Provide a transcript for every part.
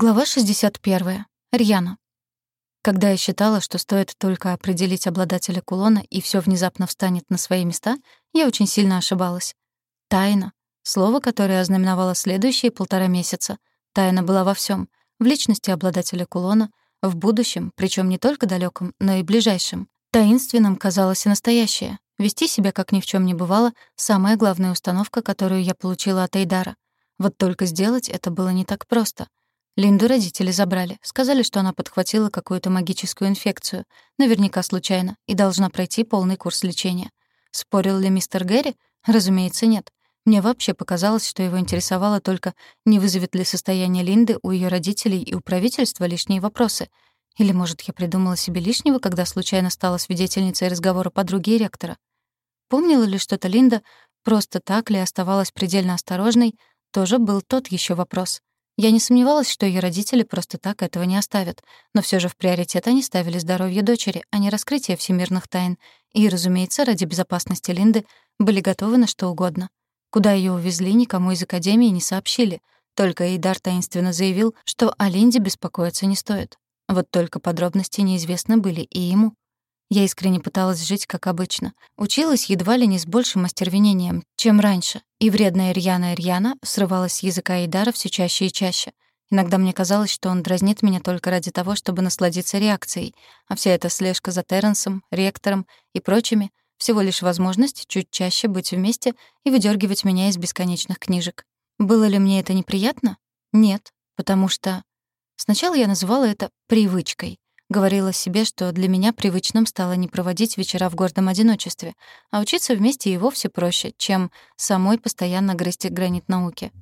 Глава 61. Рьяна. Когда я считала, что стоит только определить обладателя кулона, и все внезапно встанет на свои места, я очень сильно ошибалась. Тайна. Слово, которое ознаменовало следующие полтора месяца. Тайна была во всем: В личности обладателя кулона, в будущем, причем не только далеком, но и ближайшем. Таинственным казалось и настоящее. Вести себя, как ни в чем не бывало, самая главная установка, которую я получила от Эйдара. Вот только сделать это было не так просто — Линду родители забрали. Сказали, что она подхватила какую-то магическую инфекцию, наверняка случайно, и должна пройти полный курс лечения. Спорил ли мистер Гэри? Разумеется, нет. Мне вообще показалось, что его интересовало только, не вызовет ли состояние Линды у ее родителей и у правительства лишние вопросы. Или, может, я придумала себе лишнего, когда случайно стала свидетельницей разговора подруги и ректора. Помнила ли что-то Линда, просто так ли оставалась предельно осторожной, тоже был тот еще вопрос. Я не сомневалась, что ее родители просто так этого не оставят, но все же в приоритет они ставили здоровье дочери, а не раскрытие всемирных тайн. И, разумеется, ради безопасности Линды были готовы на что угодно. Куда ее увезли, никому из Академии не сообщили. Только Эйдар таинственно заявил, что о Линде беспокоиться не стоит. Вот только подробности неизвестны были и ему. Я искренне пыталась жить как обычно. Училась едва ли не с большим остервенением, чем раньше, и вредная Рьяна Рьяна срывалась с языка Эйдара все чаще и чаще. Иногда мне казалось, что он дразнит меня только ради того, чтобы насладиться реакцией, а вся эта слежка за Терренсом, ректором и прочими — всего лишь возможность чуть чаще быть вместе и выдергивать меня из бесконечных книжек. Было ли мне это неприятно? Нет, потому что... Сначала я называла это «привычкой», Говорила себе, что для меня привычным стало не проводить вечера в гордом одиночестве, а учиться вместе и вовсе проще, чем самой постоянно грызть гранит науки.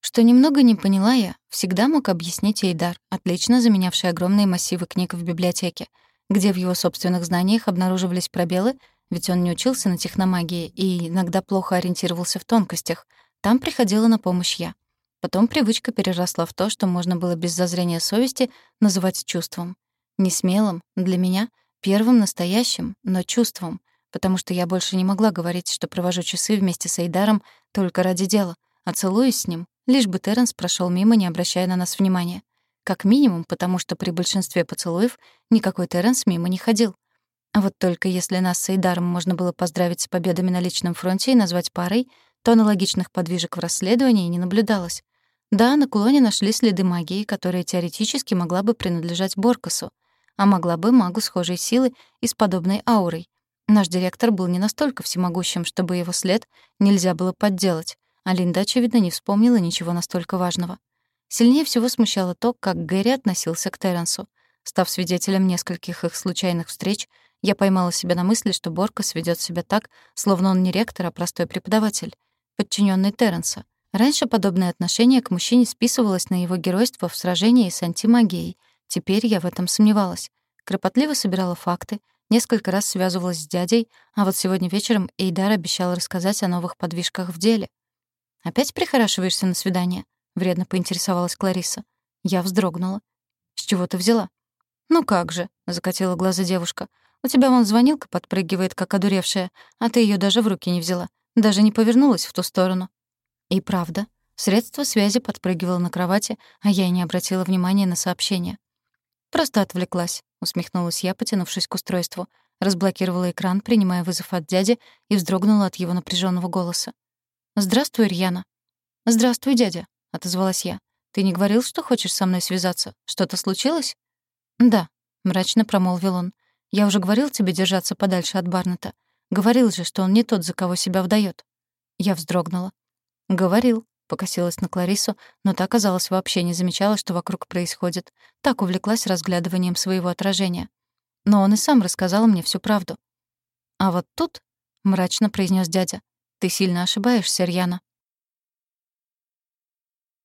Что немного не поняла я, всегда мог объяснить Эйдар, отлично заменявший огромные массивы книг в библиотеке, где в его собственных знаниях обнаруживались пробелы, ведь он не учился на техномагии и иногда плохо ориентировался в тонкостях. Там приходила на помощь я. Потом привычка переросла в то, что можно было без зазрения совести называть чувством. Не смелым, для меня, первым настоящим, но чувством, потому что я больше не могла говорить, что провожу часы вместе с Эйдаром только ради дела, а целуюсь с ним, лишь бы Терренс прошел мимо, не обращая на нас внимания. Как минимум, потому что при большинстве поцелуев никакой Терренс мимо не ходил. А вот только если нас с Эйдаром можно было поздравить с победами на личном фронте и назвать парой, то аналогичных подвижек в расследовании не наблюдалось. Да, на кулоне нашли следы магии, которая теоретически могла бы принадлежать Боркасу, а могла бы магу схожей силы и с подобной аурой. Наш директор был не настолько всемогущим, чтобы его след нельзя было подделать, а Линда, очевидно, не вспомнила ничего настолько важного. Сильнее всего смущало то, как Гэри относился к Терренсу. Став свидетелем нескольких их случайных встреч, я поймала себя на мысли, что Боркас ведет себя так, словно он не ректор, а простой преподаватель, подчиненный Терренса. Раньше подобное отношение к мужчине списывалось на его геройство в сражении с антимагией — Теперь я в этом сомневалась. Кропотливо собирала факты, несколько раз связывалась с дядей, а вот сегодня вечером Эйдар обещал рассказать о новых подвижках в деле. «Опять прихорашиваешься на свидание?» — вредно поинтересовалась Клариса. Я вздрогнула. «С чего ты взяла?» «Ну как же», — закатила глаза девушка. «У тебя вон звонилка подпрыгивает, как одуревшая, а ты ее даже в руки не взяла, даже не повернулась в ту сторону». И правда, средство связи подпрыгивало на кровати, а я и не обратила внимания на сообщение. «Просто отвлеклась», — усмехнулась я, потянувшись к устройству. Разблокировала экран, принимая вызов от дяди, и вздрогнула от его напряженного голоса. «Здравствуй, Рьяна». «Здравствуй, дядя», — отозвалась я. «Ты не говорил, что хочешь со мной связаться? Что-то случилось?» «Да», — мрачно промолвил он. «Я уже говорил тебе держаться подальше от Барнета. Говорил же, что он не тот, за кого себя вдаёт». Я вздрогнула. «Говорил», покосилась на Кларису, но та, казалось, вообще не замечала, что вокруг происходит. Так увлеклась разглядыванием своего отражения. Но он и сам рассказал мне всю правду. «А вот тут», — мрачно произнес дядя, — «ты сильно ошибаешься, Рьяна».